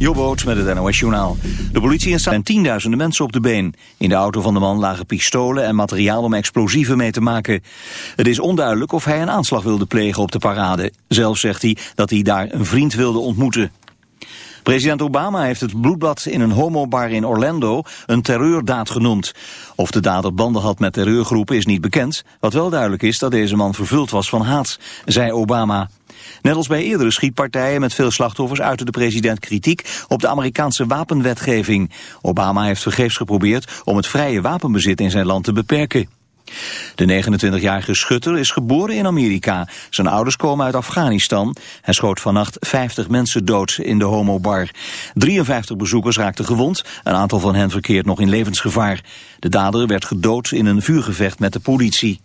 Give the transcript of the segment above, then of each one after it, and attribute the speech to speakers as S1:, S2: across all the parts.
S1: Jobboot met het NOS Journaal. De politie en tienduizenden mensen op de been. In de auto van de man lagen pistolen en materiaal om explosieven mee te maken. Het is onduidelijk of hij een aanslag wilde plegen op de parade. Zelf zegt hij dat hij daar een vriend wilde ontmoeten. President Obama heeft het bloedbad in een homobar in Orlando een terreurdaad genoemd. Of de dader banden had met terreurgroepen is niet bekend. Wat wel duidelijk is dat deze man vervuld was van haat, zei Obama. Net als bij eerdere schietpartijen met veel slachtoffers uitte de president kritiek op de Amerikaanse wapenwetgeving. Obama heeft vergeefs geprobeerd om het vrije wapenbezit in zijn land te beperken. De 29-jarige schutter is geboren in Amerika. Zijn ouders komen uit Afghanistan. Hij schoot vannacht 50 mensen dood in de homobar. 53 bezoekers raakten gewond. Een aantal van hen verkeert nog in levensgevaar. De dader werd gedood in een vuurgevecht met de politie.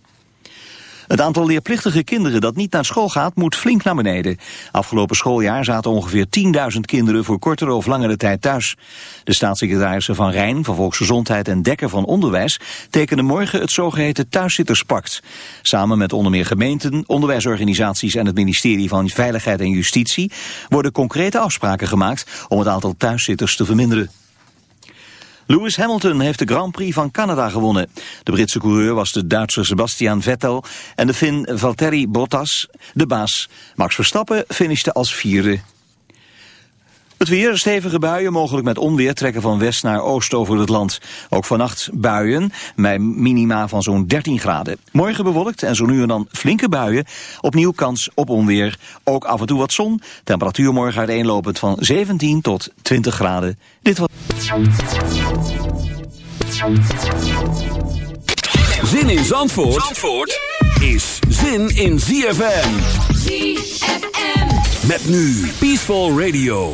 S1: Het aantal leerplichtige kinderen dat niet naar school gaat moet flink naar beneden. Afgelopen schooljaar zaten ongeveer 10.000 kinderen voor kortere of langere tijd thuis. De staatssecretarissen Van Rijn van Volksgezondheid en Dekker van Onderwijs tekenen morgen het zogeheten thuissitterspact. Samen met onder meer gemeenten, onderwijsorganisaties en het ministerie van Veiligheid en Justitie worden concrete afspraken gemaakt om het aantal thuiszitters te verminderen. Lewis Hamilton heeft de Grand Prix van Canada gewonnen. De Britse coureur was de Duitser Sebastian Vettel en de Fin Valtteri Bottas de baas. Max Verstappen finishte als vierde. Het weer, stevige buien, mogelijk met onweer, trekken van west naar oost over het land. Ook vannacht buien, met minima van zo'n 13 graden. Morgen bewolkt en zo nu en dan flinke buien. Opnieuw kans op onweer. Ook af en toe wat zon. Temperatuur morgen uiteenlopend van 17 tot 20 graden. Dit was...
S2: Zin in Zandvoort, Zandvoort is zin in ZFM.
S3: ZFM.
S2: Met nu Peaceful Radio.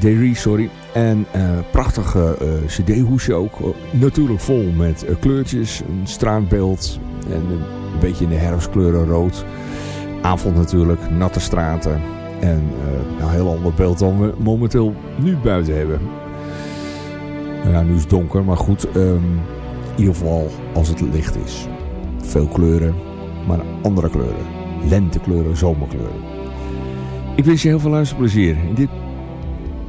S4: Derry, sorry. En uh, prachtige uh, cd-hoesje ook. Uh, natuurlijk vol met kleurtjes, een straatbeeld. En een beetje in de herfstkleuren rood. Avond natuurlijk, natte straten. En een heel ander beeld dan we momenteel nu buiten hebben. Ja, nu is het donker, maar goed. Um, in ieder geval als het licht is. Veel kleuren, maar andere kleuren. Lentekleuren, zomerkleuren. Ik wens je heel veel luisterplezier in dit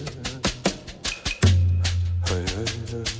S2: Hey, hey, hey.